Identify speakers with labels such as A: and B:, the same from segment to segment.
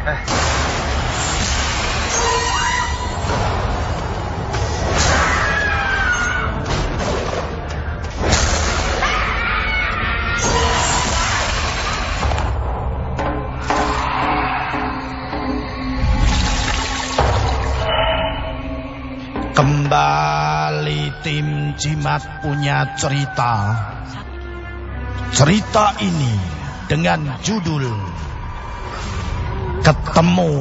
A: Kembali tim Jimat punya cerita. Cerita ini dengan judul Ketemu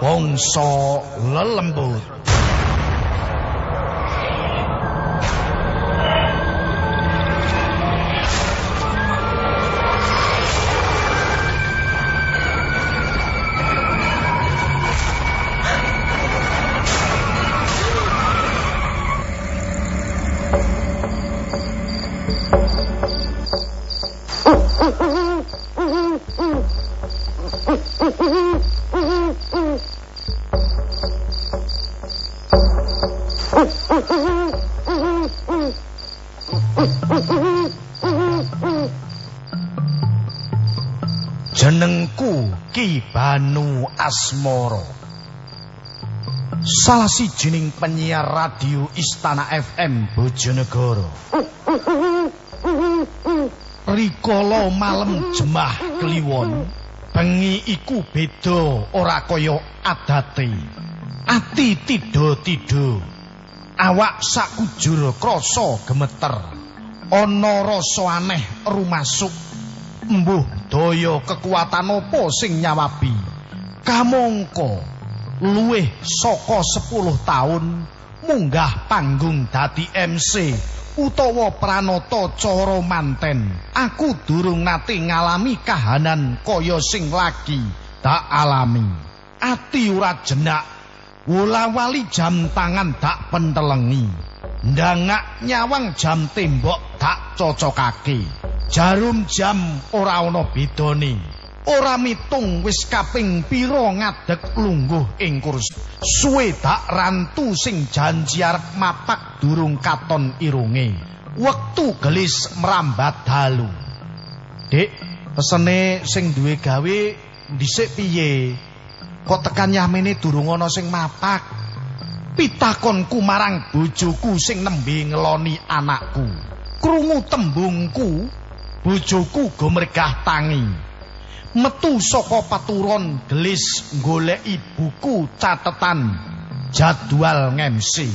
A: Bongso Lelembut. Asmoro. Salah sijining penyiar radio Istana FM Bojonegoro. Rikala malem jemah kliwon, bengi iku beda ora kaya adate. Ati tido-tido. Awak sakujur krasa gemeter. Ana rasa aneh rumasuk Mbuh daya kekuatan apa sing nyawabi? Kamangka luwih saka 10 taun munggah panggung dadi MC utawa pranata cara manten. Aku durung nate ngalami kahanan kaya sing lagi tak alami. Ati ora jenak wula-wali jam tangan dak pentelengi. Ndangak nyawang jam tembok dak cocokake. Jarum jam ora ana bedane. Ora mitung wis kaping pira ngadeg lungguh ing kursi. Suwe dak rantu sing janji arep mapak durung katon irunge. Wektu gelis merambat dalu. Dik, pesene sing duwe gawe dhisik piye? Kok tekan yamene durung ana sing mapak? Pitakonku marang bojoku sing nembe ngeloni anakku. Krungu tembungku bojoku gumregah tangi metu saka paturon gelis goleki buku catetan jadwal ngemsi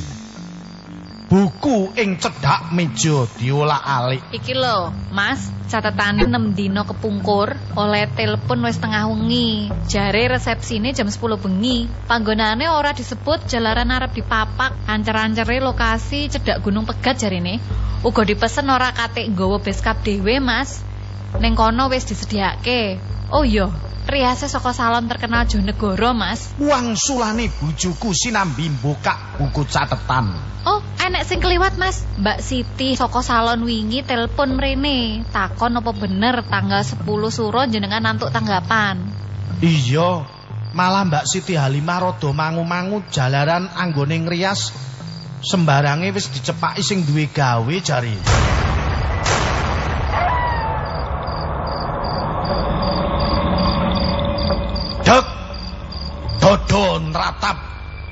A: buku ing cedhak meja diolah-alik
B: Iki lho, Mas, catetane 6 dina kepungkur oleh telepon wis tengah wengi. Jare resepsine jam 10 bengi. Panggonane ora disebut jalaran arep dipapak, ancer-ancere lokasi cedhak Gunung Pegat jarine. Uga dipesen ora kate nggawa beskap dhewe, Mas. Ning kono wis disediakake. Oh iya, riase saka salon terkenal Jonegoro, Mas.
A: wangsulane bojoku sinambi mbukak buku catetan
B: Oh, enek sing kliwat, Mas. Mbak Siti saka salon wingi telepon mrene. Takon apa bener tanggal 10 suro jenengan nantuk tanggapan.
A: iya malah Mbak Siti Halimah rada mangu-mangu jalaran anggone ngrias sembarange wis dicepaki sing duwe gawe jare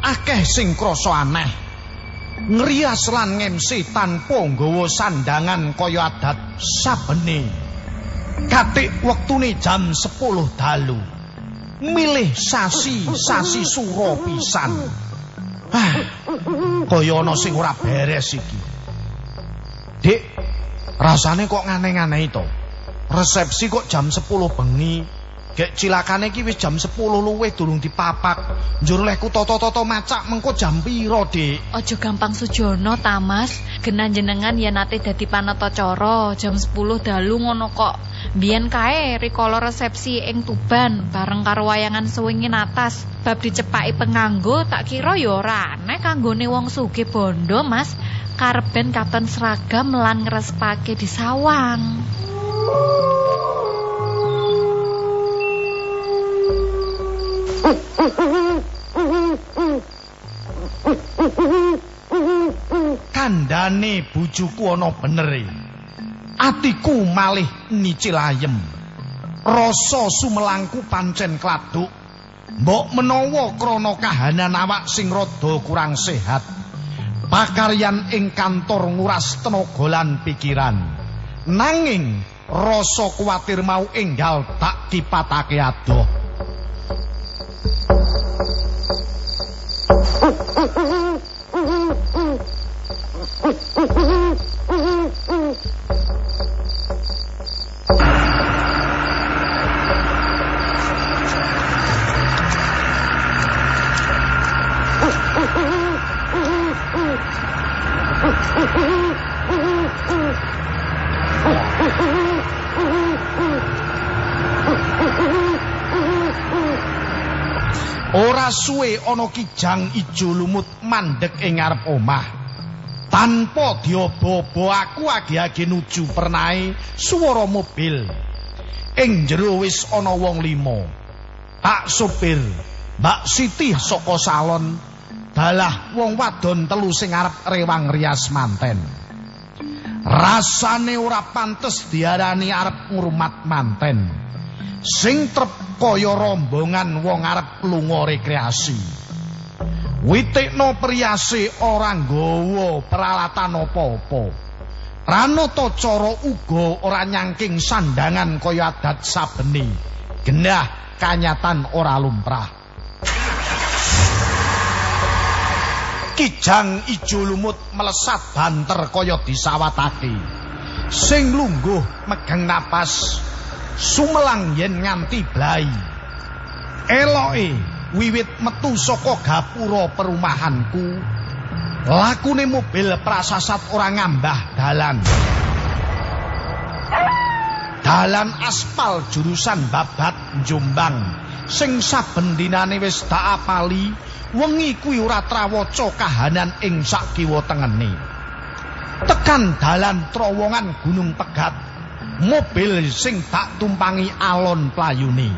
A: akeh sing krasa aneh. Ngrias lan ngemsi tanpa nggawa sandangan kaya adat sabene. Katik wektune jam 10 dalu. Milih sasi sasi suro pisan. Ah kaya ana sing ora beres iki. Dik rasane kok ngane-ngane to? Resepsi kok jam 10 bengi Gek cilakane iki wis jam 10 luwih durung dipapak. Njur lehku toto-toto macak mengko jam piro, Dik?
B: Ojo gampang sujono ta, Mas. Genan jenengan ya nate dadi panatacara jam 10 dalu ngono kok. Biyen kae rikala resepsi ing Tuban bareng karo wayangan suwingin atas. Bab dicepaki penganggo tak kira ya ora aneh kanggone wong sugih bondo, Mas. Karben katon seragam lan ngrespake di
A: Kandane bojoku ana benere. Atiku malih nicil ayem. Rasa sumelangku pancen kladuk. Mbok menawa krana kahanan awak sing rada kurang sehat, pakaryan ing kantor nguras tenaga lan pikiran. Nanging rasa kuwatir mau enggal tak dipatake adoh. Ora suwe ana kijang ijo lumut mandek ing ngarep omah. Tanpa diobo-obo aku agi-agi nuju pernae swara mobil. Ing jero wis ana wong limo. Pak supir, Mbak Siti saka salon, dalah wong wadon telu sing arep rewang rias manten. Rasane ora pantes diarani arep ngrumat manten. Sing trep kaya rombongan wong arep lunga rekreasi. Witikno priase ora nggawa peralatan apa-apa. Pranata cara uga ora nyangking sandangan kaya adat sabeni. Genah kanyatan ora lumrah. Kijang ijo lumut melesat banter kaya disawatake. Sing lungguh megang napas sumelang yen nganti blai. Eloke wiwit metu saka gapura perumahanku. Lakune mobil prasasat ora ngambah dalan. Dalan aspal jurusan Babat Jombang sing saben dinane wis tak apali, wengi kuwi ora trawaca kahanan ing sak kiwa tengene. Tekan dalan terowongan Gunung Pegat mobil sing tak tumpangi alon playune.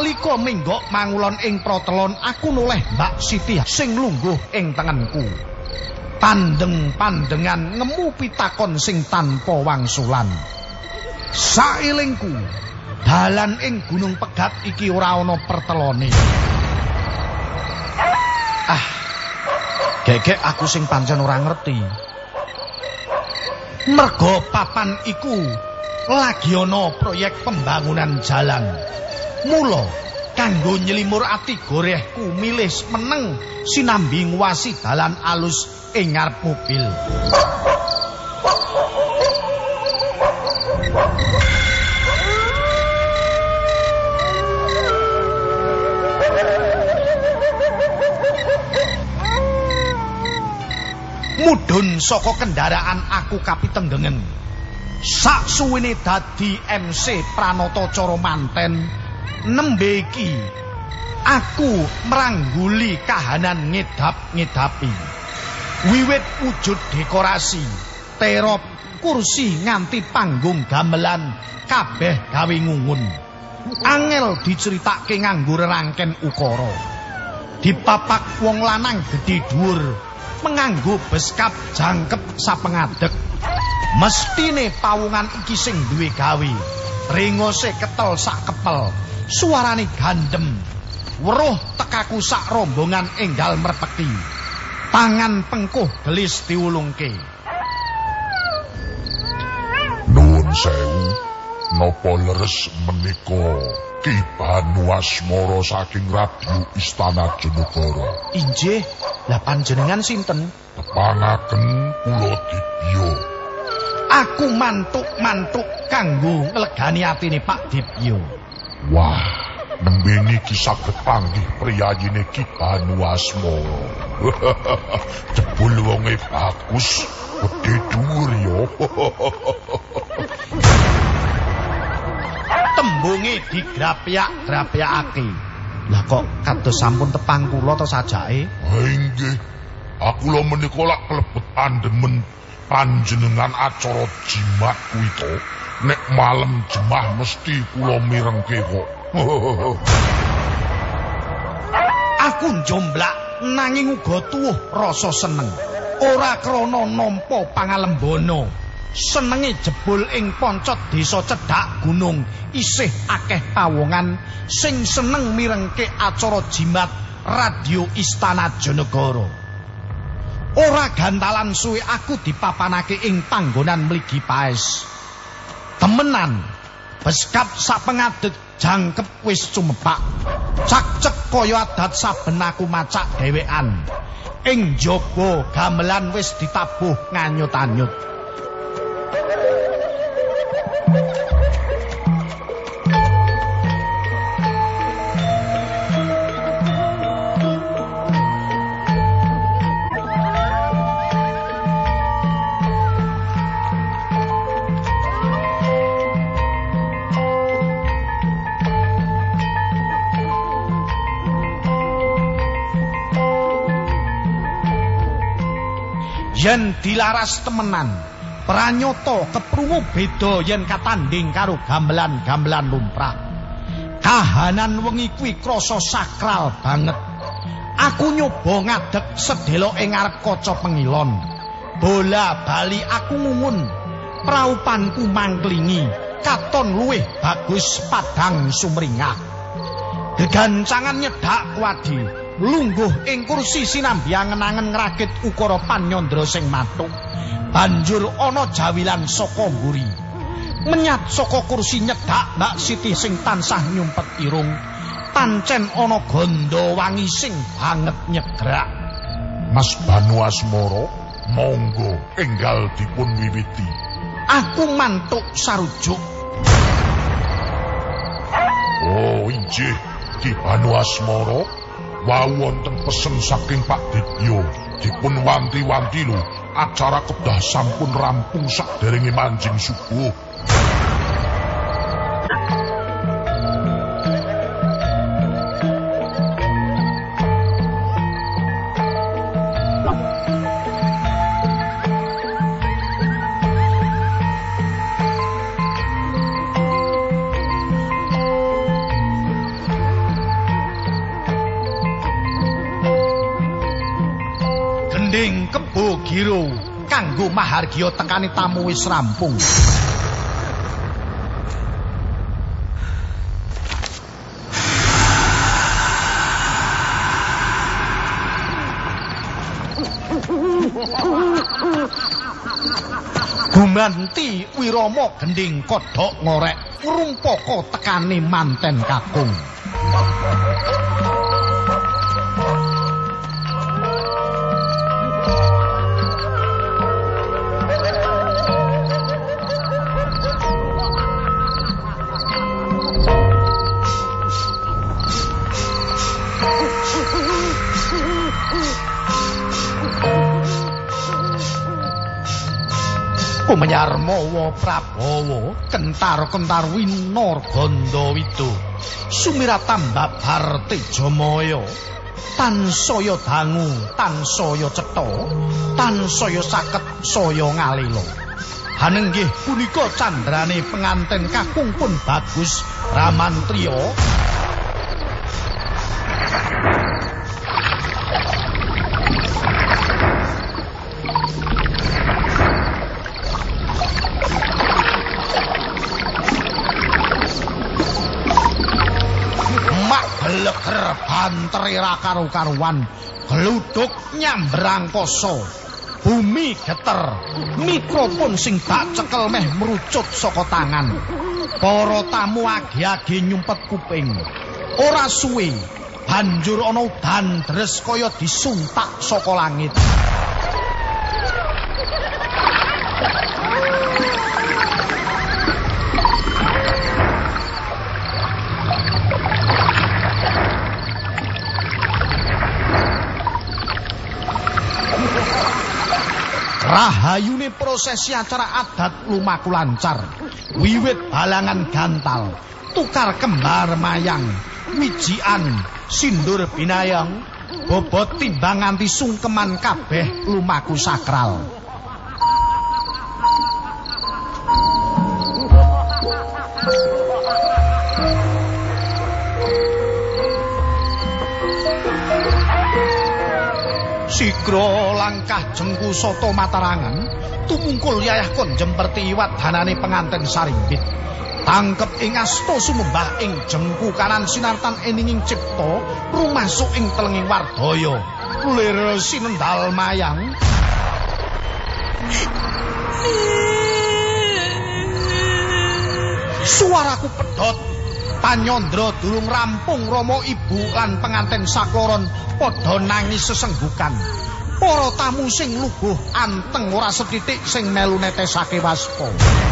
A: Nalika menggok mangulon ing protelon aku noleh Mbak Siti sing lungguh ing tengenku. Pandeng-pandengan ngemu pitakon sing tanpa wangsulan. Sailingku, dalan ing Gunung Pegat iki ora ana pertelone. Ah. Gegek aku sing pancen ora ngerti. Mergo papan iku lagi ana proyek pembangunan jalan. Mula kanggo nyelimur ati gorehku milih meneng sinambi nguwasi dalan alus ing ngarep mobil. Mudhun saka kendaraan aku kapitenggengen. Sak suwene dadi MC Pranata Cara Manten nembe iki aku merangguli kahanan ngedap-ngedapi wiwit wujud dekorasi terop kursi nganti panggung gamelan kabeh gawe ngungun. Angel diceritake nganggo rangken ukara. Dipapak wong lanang gedhe dhuwur menganggo beskap jangkep sapengadeg mestine pawungan iki sing duwe gawe ringose ketel sak kepel suarane gandem. Weruh tekaku sak rombongan enggal merpeki tangan pengkuh gelis diulungke
C: nuwun sewu napa leres menika Ki Banu Asmara saking Radio Istana Jenegara?
A: Injih lah panjenengan sinten?
C: Tepangaken kula Dibyo
A: aku mantuk-mantuk kanggo nglegani atine Pak Dibyo
C: Wah, nembeni kisah ketanggih priyayine Ki Banu Asmara. Jebul wonge bagus, gedhe dhuwur ya.
A: tembunge digrapyak-grapyakake Lah kok kados sampun tepang kula to sajake?
C: Ha inggih. Aku lho menika lak klebet andemen panjenengan acara jimat kuwi to. Nek malam jemah mesti kula mirengke kok.
A: Aku njomblak nanging uga tuwuh rasa seneng. Ora krana nampa pangalembono. Senenge jebul ing poncot desa cedhak gunung isih akeh pawongan sing seneng mirengke acara jimat radio Istana Jonegoro. Ora gantalan suwe aku dipapanake ing panggonan mligi paes. Temenan, beskap sapengadeg jangkep wis cumepak. Cak-cek kaya adat saben aku macak dhewean. Ing jaba gamelan wis ditabuh nganyut-anyut. Yen dilaras temenan pranyata keprungu beda yen katanding karo gamelan-gamelan lumrah. Kahanan wengi kuwi krasa sakral banget. Aku nyoba ngadeg sedelo ing ngarep kaca pengilon. Bola bali aku ngumun praupanku mangklingi katon luwih bagus padang sumringah. Gegancangan nyedak kuadi lungguh ing kursi sinambi angen-angen ngrakit ukara panyandra sing matuk banjur ana jawilan saka mburi. Menyat saka kursi nyedak Mbak Siti sing tansah nyumpet irung. Pancen ana gondo wangi sing banget nyegrak.
C: Mas Banu Asmoro monggo enggal dipun wiwiti
A: aku mantuk sarujuk.
C: Oh injih Ki Banu Asmoro wau wonten pesen saking Pak Didyo dipun wanti-wanti lho acara kedah sampun rampung sakderenge manjing subuh
A: gending kebo giro kanggo mahargya tekani tamu wis rampung. Gumanti Wirama gending kodhok ngorek ngrumpaka tekane manten kakung Kumanyar mawa Prabowo? Kentar-kentar winar Gandawida sumiratan babar Tejamaya tansaya dangu tansaya cetha tansaya saket saya ngalela hanenggih punika candrane penganten kakung pun bagus Ramantriya geleger banteri ra karu-karuan. Gluduk nyambrang koso bumi geter. Mikrofon sing bak cekel meh merucut saka tangan. Para tamu agi-agi nyumpet kuping. Ora suwe banjur ana udan dres kaya disuntak saka langit Rahayune prosesi acara adat lumaku lancar. Wiwit balangan gantal, tukar kembar mayang, wijian sindur binayang. Bobot timbang nganti sungkeman kabeh lumaku sakral Sigra langkah jengku soto matarangan tumungkul yayah kon jemperti iwat danane penganten sarimbit. Tangkep ing asta sumembah ing jengku kanan sinartan eninging cipta rumasuk ing telenging wardaya. Lir sinendal mayang. Suaraku pedot Panyondra durung rampung Romo Ibu lan penganten sakloron padha nangis sesenggukan. Para tamu sing luguh anteng ora setitik sing melu netesake waspa.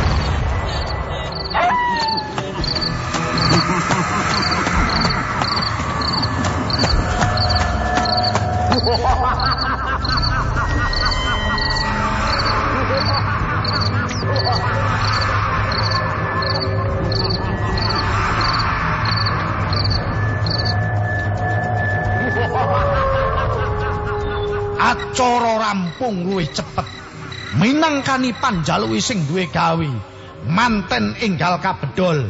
A: Rampung luwih cepet? Minangkani panjaluwi sing duwe gawe manten enggal kabedol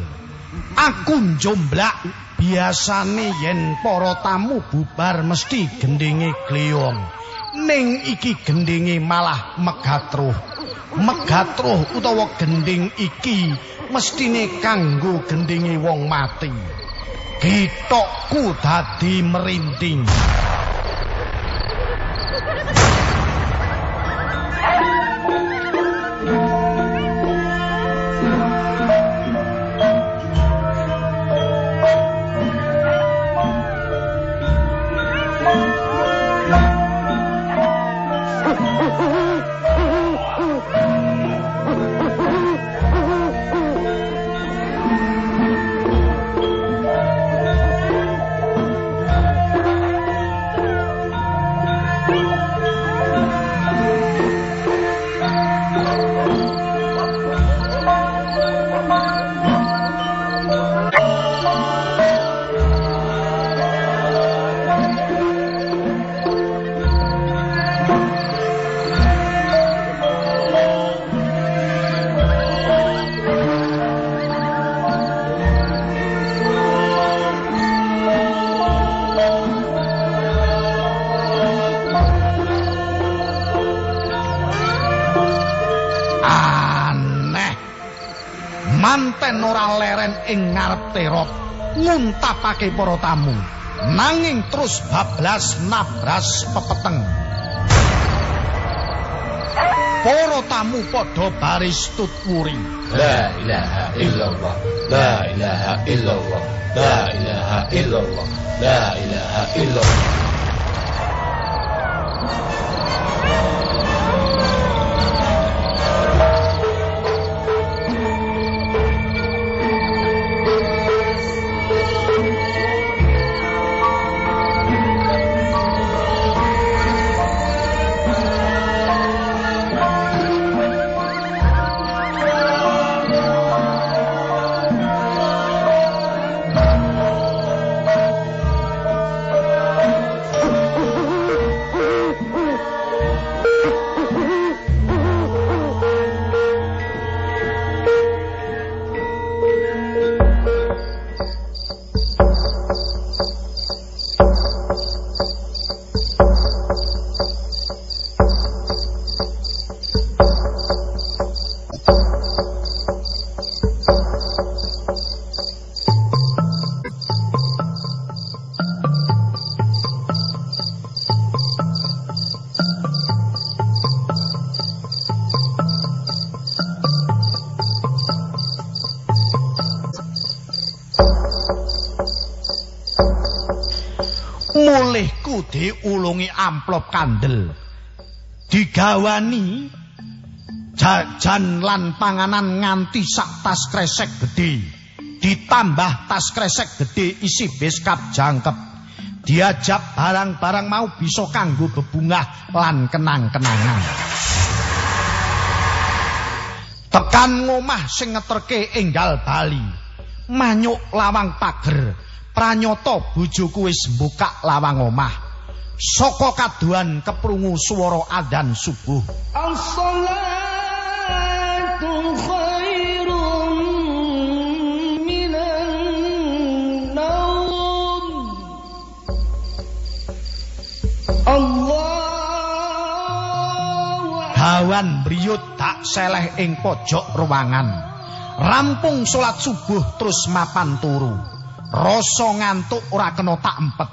A: aku njomblak biasane yen para tamu bubar mesti gendinge gleyong ning iki gendinge malah megatruh. Megatruh utawa gending iki mestine kanggo gendinge wong mati. Gitokku dadi merinding. Ing ngarep terop nguntapake para tamu. Nanging terus bablas nabras pepeteng. Para tamu padha baris tutwuri.
D: La ilaha illallah la ilaha illallah la ilaha illallah la ilaha illallah
A: diulungi amplop kandel. Digawani jajan lan panganan nganti sak tas kresek gede ditambah tas kresek gede isi beskap jangkep. Diajak barang-barang mau bisa kanggo bebungah lan kenang-kenangan. Tekan ngomah sing ngeterke enggal bali. Manyuk lawang pager. Pranyata bojoku wis mbukak lawang omah saka kaduan keprungu swara adzan subuh
E: as-salatu khairun minan naum Allah
A: Gawan briyut tak seleh ing pojok ruangan. Rampung salat subuh terus mapan turu. Rasa ngantuk ora kena tak empet.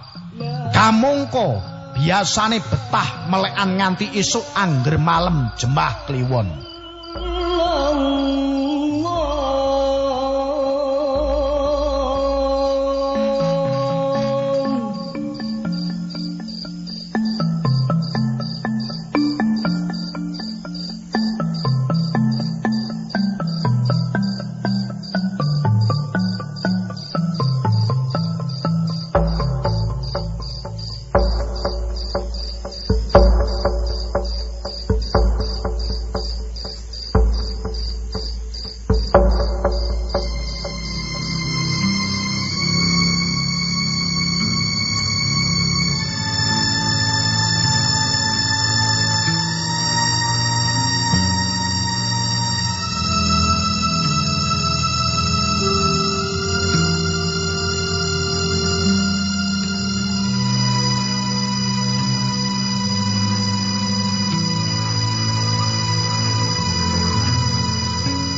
A: Kamangka biasane betah melekan nganti esuk angger malem jemah kliwon.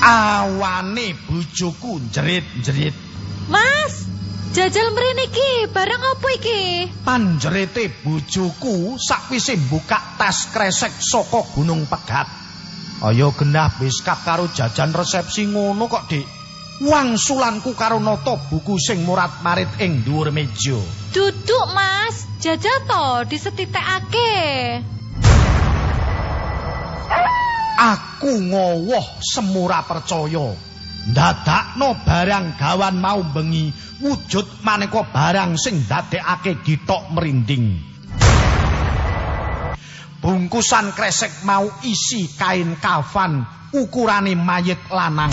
A: Awane bojoku jerit-jerit.
B: Mas, jajal mrene iki, barang apa iki?
A: Panjerite bojoku sakwise mbukak tas kresek saka Gunung Pegat. Ayo genah biskap karo jajan resepsi ngono kok, Dik. Wangsulanku karo nata buku sing murat-marit ing dhuwur meja.
B: Duduk, Mas. Jajal to disetitekake.
A: Aku ngowoh semura percaya. Ndadakno barang gawan mau bengi wujud maneka barang sing dadekake ditok merinding. Bungkusan kresek mau isi kain kafan ukurane mayit lanang.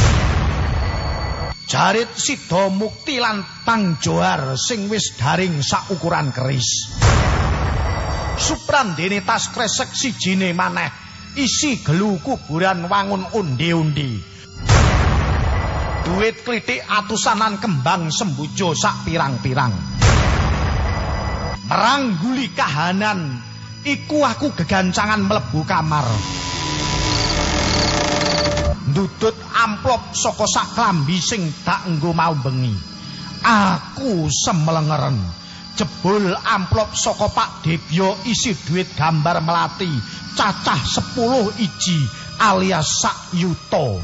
A: Jarit sida mukti lan tang johar sing wis daring saukuran keris. Suprandene tas kresek sijine maneh isi gelu kuburan wangun undi-undi. Duit klitik atusanan kembang sembujo sak pirang-pirang. Merangguli kahanan, iku aku gegancangan mlebu kamar. Ndudut amplop saka sak klambi sing dak enggo mau bengi. Aku semelengeren. Jebul amplop saka Pak Debyo isi duit gambar melati cacah 10 iji alias sak yuto.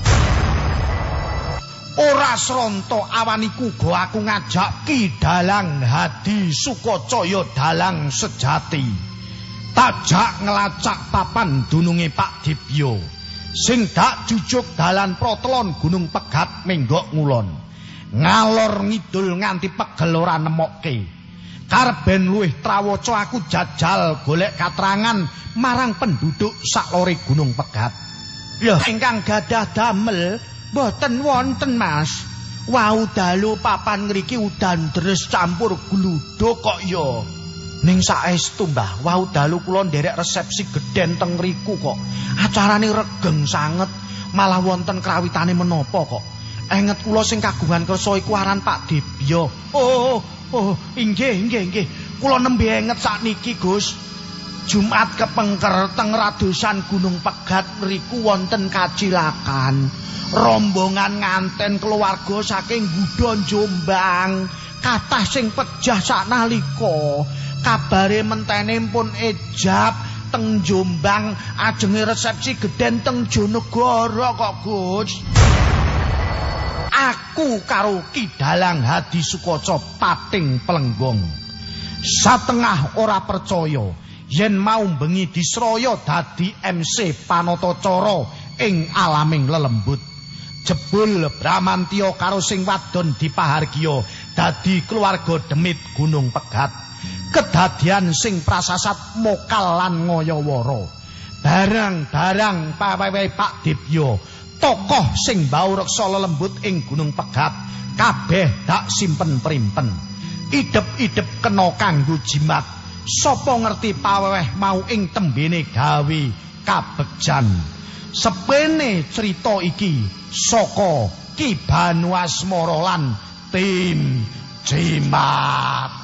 A: Ora sronto awaniku go aku ngajak Ki Dalang Hadi Sukacaya Dalang sejati. Tajak ngelacak papan dununge Pak Dibyo. Sing dak jujuk dalan protelon Gunung Pegat menggok ngulon. Ngalor ngidul nganti pegel ora nemokke. Karben luwih trawaca aku jajal golek katrangan marang penduduk saklore Gunung Pegat. Lho, ingkang gadah damel boten wonten, Mas. Wau dalu papan ngriki udan deres campur gluduk kok ya. Ning saestu, Mbah, wau dalu kula nderek resepsi gedhen teng ngriku kok. Acarane regeng sanget, malah wonten krawitane menapa kok. Enget kula sing kagungan kersa iku aran Pak Debyo. Oh, oh, inggih, inggih, inggih. Kula nembe enget sakniki, Gus. Jumat kepengker teng radosan Gunung Pegat mriku wonten kacilakan. Rombongan nganten keluarga saking Gudon Jombang, kathah sing pejah saknalika. Kabare mentene pun ejab teng Jombang ajenge resepsi gedhen teng Jonegoro kok, Gus. Aku karo Ki Dalang Hadi Sukoco pating pelenggong. Satengah ora percaya yen mau bengi disraya dadi MC Panatacara ing alaming lelembut. Jebul Bramantya karo sing wadon dipahargya dadi keluarga demit Gunung Pegat. Kedadian sing prasasat mokal lan ngoyoworo. Barang-barang pawewe Pak Dibyo, tokoh sing bau reksa lelembut ing Gunung Pegat, kabeh dak simpen primpen. idep-idep kena kanggo jimat. Sapa ngerti paweh mau ing tembene gawe kabegjan? Sepene cerita iki saka Ki Banu Asmara lan tim jimat